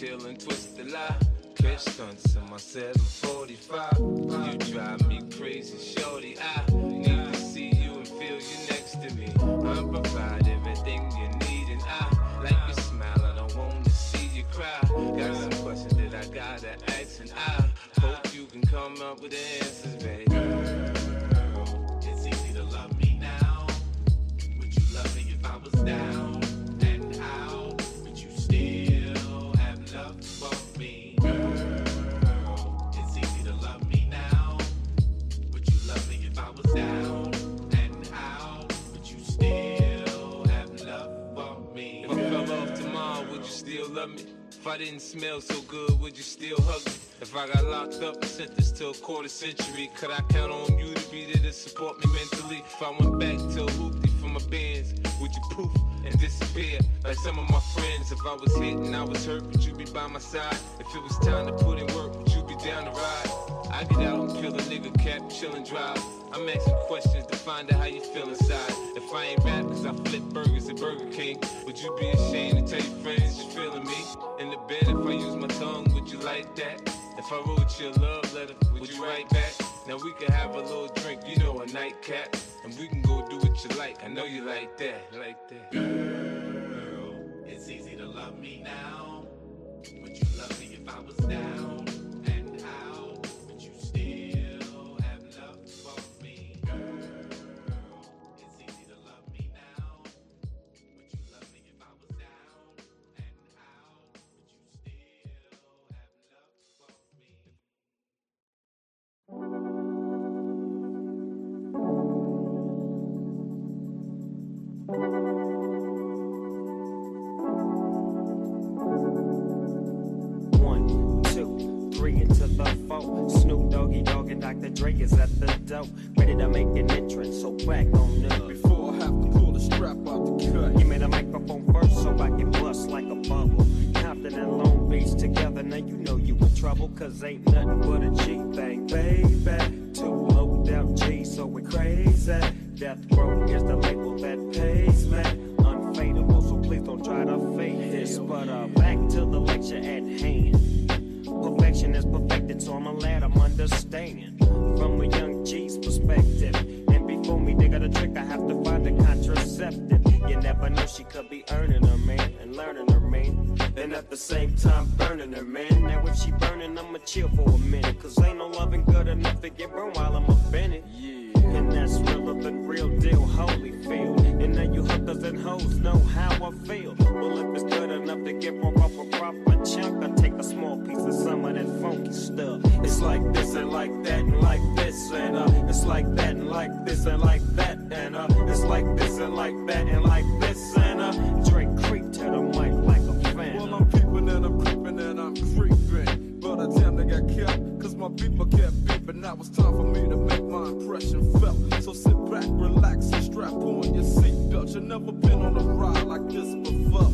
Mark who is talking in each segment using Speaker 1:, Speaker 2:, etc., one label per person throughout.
Speaker 1: chill and twist the lie. Catch stunts in my 745. You drive me crazy, shorty. I need to see you and feel you next to me. I provide everything you need, and I like your smile. I don't wanna see you cry. Got some questions that I gotta ask, and I hope you can come up with the
Speaker 2: love me? If I
Speaker 1: didn't smell so good, would you still hug me? If I got locked up and sentenced to a quarter century, could I count on you to be there to support me mentally? If I went back to a hoopty for my bands, would you poof and disappear like some of my friends? If I was hit and I was hurt, would you be by my side? If it was time to put in work, would you be down to ride? I get out and peel a nigga cap, chill and drive. I'm asking questions to find out how you feel inside. If I ain't rap, cause I flip burgers at Burger King, would you be ashamed to tell your friends you're feeling me? In the bed, if I use my tongue, would you like that? If I wrote you a love letter, would you write back? Now we can have a little drink, you know, a nightcap. And we can go do what you like. I know you like that, like that.
Speaker 2: Girl, it's easy to love me now. Would you love me if I was down
Speaker 3: three into the four. Snoop Doggy Dogg and Dr. Dre is at the door. Ready to make an entrance, so back on up.
Speaker 4: Before I have to pull the strap out the cut.
Speaker 3: Give me the microphone first so I can bust like a bubble. Compton and Long Beach together, now you know you in trouble. Cause ain't nothing but a G thing, baby. Two low down G, so we crazy. Death Row is the label that pays me. Unfadable, so please don't try to fake this. But uh, back to I'ma let 'em understand. From a young G's perspective. And before me they got a trick, I have to find a contraceptive. You never know she could be earning her man and learning her man. And at the same time burning her man. Now if she burning, I'ma chill for a minute. Cause ain't no loving good enough to get burned while I'm offended.
Speaker 4: Yeah.
Speaker 3: And that's realer than real deal, Holyfield. And now you hookers and hoes know how I feel. Well, if it's good enough to get broke off a proper chunk, I take a small piece of some of that funky stuff. It's like this and like that and like this and uh, it's like that and like this and like that and uh, it's like this and like that and like this and uh, Drake creep to the mic like a fan.
Speaker 4: Well, I'm peeping and I'm creeping and I'm creeping. But I damn near got kept, cause my beeper kept beeping. Now it's time for me to make my impression felt. So sit back, relax, and strap on your seatbelt. You've never been on a ride like this before.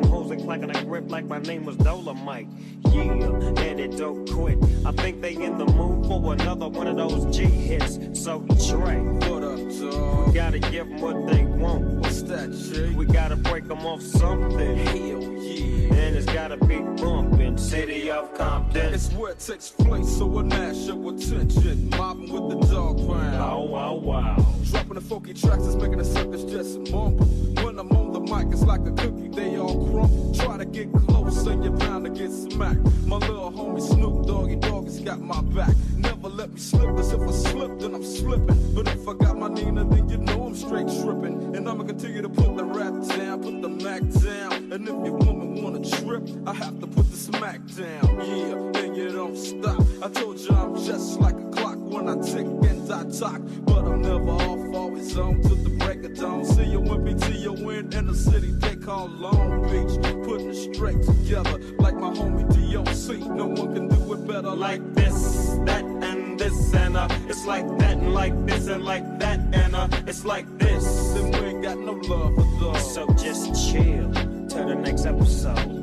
Speaker 3: Mic. Hoes and clacking a grip like my name was Dolomite. Yeah, and it don't quit. I think they in the mood for another one of those G hits. So Dre,
Speaker 4: What up, dog?
Speaker 3: gotta give 'em what they want.
Speaker 4: What's that, Jay?
Speaker 3: We gotta break 'em off something.
Speaker 4: Hell yeah.
Speaker 3: And it's gotta be bumpin'. City of Compton.
Speaker 4: It's where it takes place, so I gnash your attention. Mobbing with the dog pound.
Speaker 3: Wow, wow, wow.
Speaker 4: Dropping the funky tracks is making the suckers just mumble. When I'm on mic, it's like a cookie, they all crumble. Try to get close and you're bound to get smacked. My little homie Snoop Doggy Dogg has got my back. Never let me slip, cause if I slip, then I'm slipping. But if I got my Nina, then you know I'm straight tripping. And I'ma continue to put the rap down, put the Mac down. And if your woman wanna trip, I have to put the smack down. Yeah, then you don't stop. I told you I'm just like a clock when I tick and I talk. But I'm never off, always on till the break of dawn. See you when BTO in the city they call Long Beach. Putting it straight together like my homie DOC. No one can do it better like
Speaker 3: this, that, and this, and uh, it's like that, and like this, and like that, and uh, it's like this.
Speaker 4: Then we ain't got no love for dogs.
Speaker 3: So just chill till the next episode.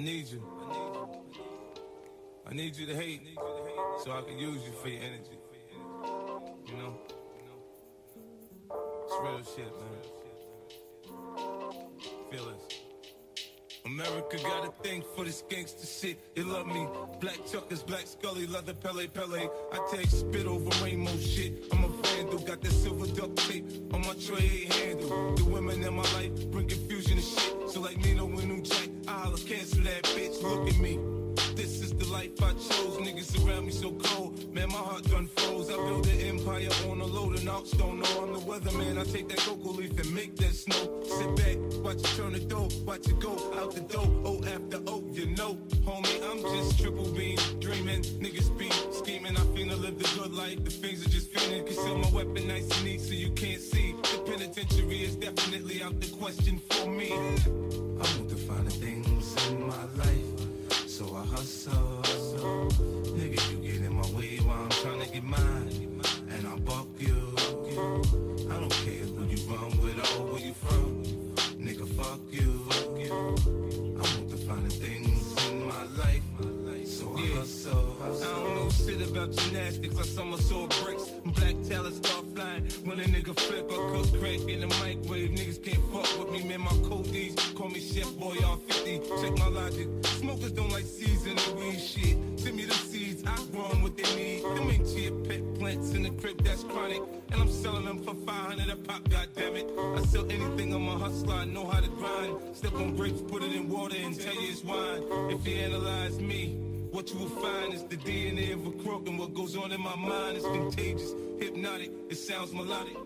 Speaker 1: Need you. I need you. I need you to hate, so I can use you for your energy. You know, it's real shit, man. Feel this. America got a thing for this gangster shit. They love me. Black Chuckers, Black Scully, leather Pele Pele. I take spit over rainbow shit. I'm a vandal, got that silver duct tape on my ain't handle. The women in my life bring confusion and shit. So like Nino and New Jack, Holla cancel that bitch. Look at me. This is the life I chose. Niggas around me so cold. Man, my heart done froze. I built an empire on a load ox don't the weatherman. I take that cocoa leaf and make that snow. Sit back, watch it turn the dough, watch it go out the door. O after O, you know, homie, I'm just triple beam dreaming. Niggas be scheming. I finna live the good life. The things are just feeling. Conceal my weapon nice and neat so you can't see. The penitentiary is definitely out the question for me. I want to find the things in my life. So I hustle, hustle. Nigga, you I grow 'em what they need. Them ain't chia pet plants in the crib, that's chronic. And I'm selling them for 500 a pop, goddammit. I sell anything, I'm a hustler, I know how to grind. Step on grapes, put it in water and tell you it's wine. If you analyze me, what you will find is the DNA of a crook, and what goes on in my mind is contagious, hypnotic, it sounds melodic.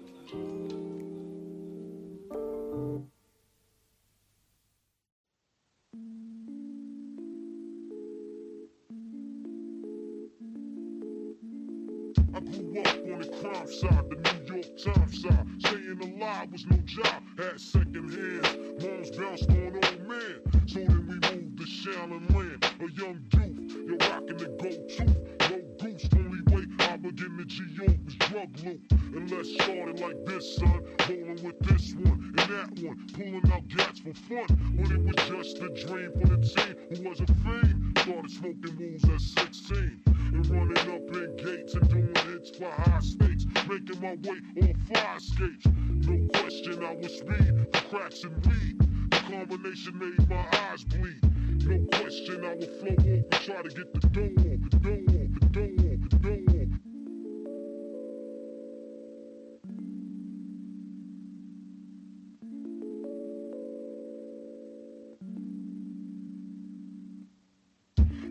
Speaker 5: I grew up on the crime side, the New York Times side. Staying alive was no job, had second hands. Moms bounced on old man, so then we moved to Shaolin Land. A young youth, you're rocking the go-to. No goose, only begin to G.O. was drug loot. And let's start it like this, son. Rolling with this one and that one, pulling out gats for fun. But it was just a dream for the team who was a fiend. Started smoking wools at 16 and running up in gates and doing hits for high stakes, making my way on fire skates. No question, I was speed for cracks and weed. The combination made my eyes bleed. No question, I would flow off and try to get the off, the off, the off, the dough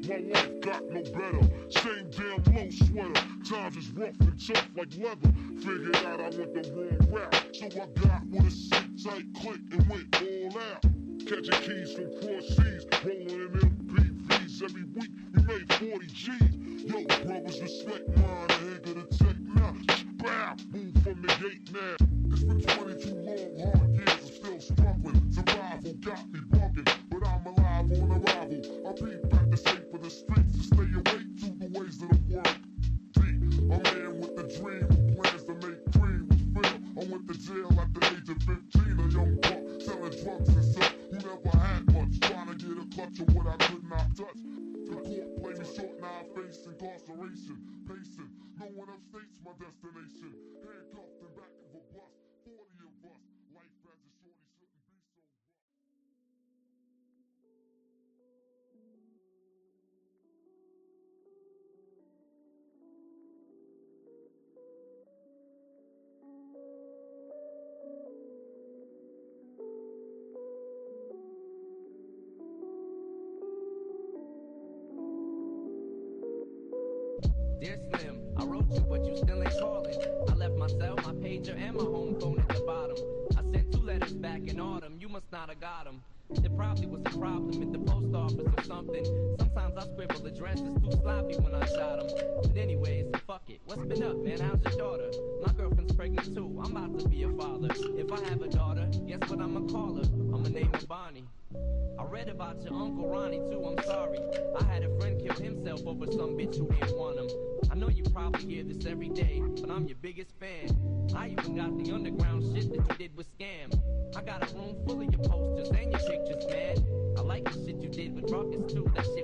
Speaker 5: My life got no better. Same damn low sweater. Times is rough and tough like leather. Figured out I went the wrong route. So I got with a sick tight click and went all out. Catching keys from cross seas, rolling in MPVs every week. We made 40 G's. Yo, brothers, respect mine. Ahead of the tech now. Bow, move from the gate now. It's been 22 long, hard years. I'm still struggling. Survival got me bugging, My
Speaker 6: pager, and my home phone at the bottom. Back in autumn. You must not have got them. There probably was a problem at the post office or something. Sometimes I scribble addresses too sloppy when I shot them. But anyways, fuck it. What's been up, man? How's your daughter? My girlfriend's pregnant too. I'm about to be a father. If I have a daughter, guess what I'ma call her? I'ma name her Bonnie. I read about your Uncle Ronnie too, I'm sorry. I had a friend kill himself over some bitch who didn't want him. I know you probably hear this every day, but I'm your biggest fan. I even got the underground shit that you did with Scam. Room full of your posters and your pictures, man. I like the shit you did with Rockets too, that shit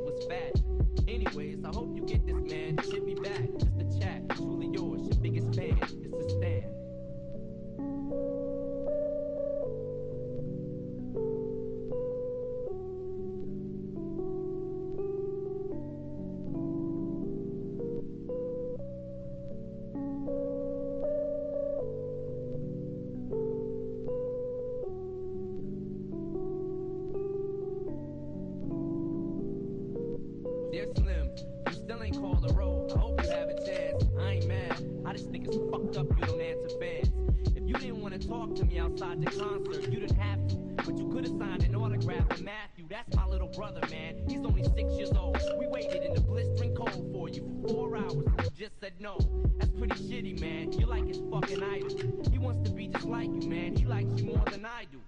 Speaker 6: road. I hope you have a chance. I ain't mad. I just think it's fucked up you don't answer fans. If you didn't want to talk to me outside the concert, you didn't have to. But you could have signed an autograph for Matthew. That's my little brother, man. He's only six years old. We waited in the blistering cold for you for four hours. You just said no. That's pretty shitty, man. You're like his fucking idol. He wants to be just like you, man. He likes you more than I do.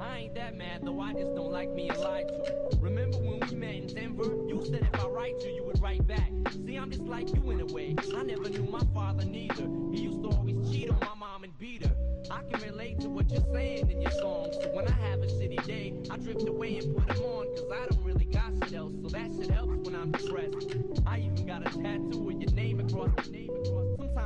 Speaker 6: I ain't that mad though, I just don't like being lied to. Remember when we met in Denver? Said if I write you, you would write back. See, I'm just like you in a way. I never knew my father neither. He used to always cheat on my mom and beat her. I can relate to what you're saying in your songs. So when I have a shitty day, I drift away and put them on. Cause I don't really got shit else. So that shit helps when I'm depressed. I even got a tattoo with your name across the name across.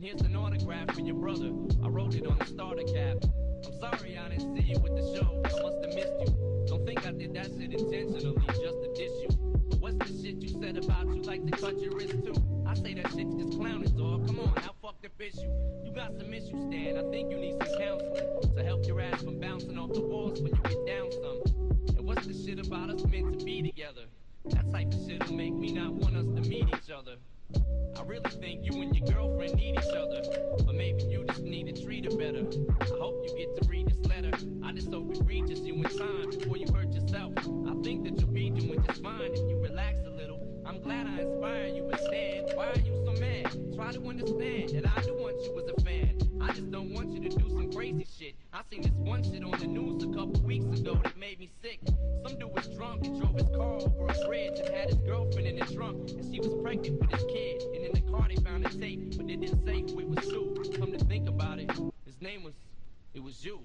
Speaker 6: And here's an autograph for your brother. I wrote it on the starter cap. I'm sorry I didn't see you with the show. I must have missed you. Don't think I did that shit intentionally just to diss you. What's the shit you said about you like to cut your wrist too? I say that shit's just clowning, dog. Come on, how fucked up is you? You got some issues, Stan. I think you need some counseling to help your ass from bouncing off the walls when you get down some. And what's the shit about us meant to be together? That type of shit'll make me not want us to meet each other. I really think you and your girlfriend need each other. Tape, but they didn't say who it was to. Come to think about it, his name was, it was you.